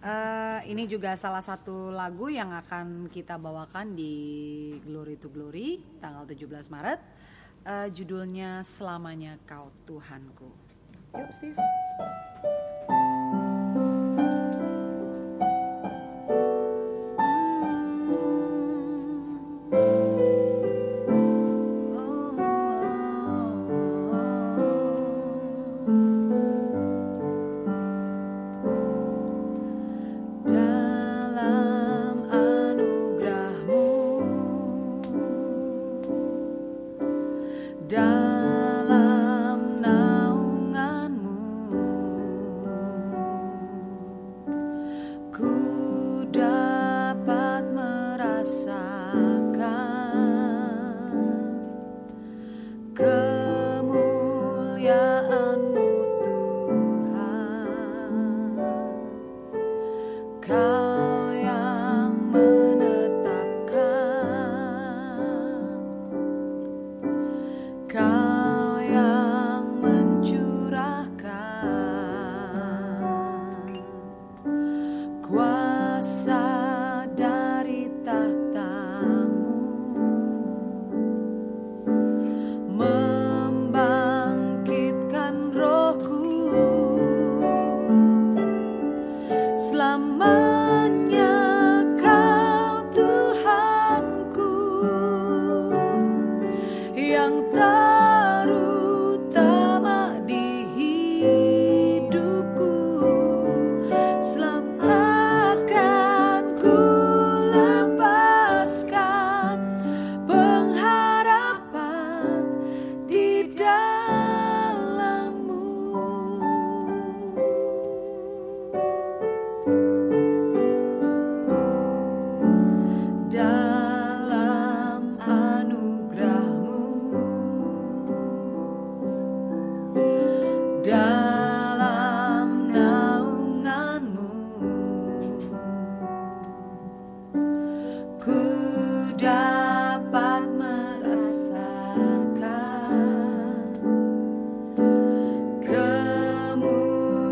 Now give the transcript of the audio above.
Eh, ini juga salah satu lagu yang akan kita bawakan di Glory to Glory tanggal 17 Maret. Eh, judulnya Selamanya Kau Tuhanku. Yuk Steve. Selamanya dalam naunganmu. Ku dapat merasakan kemuliaanmu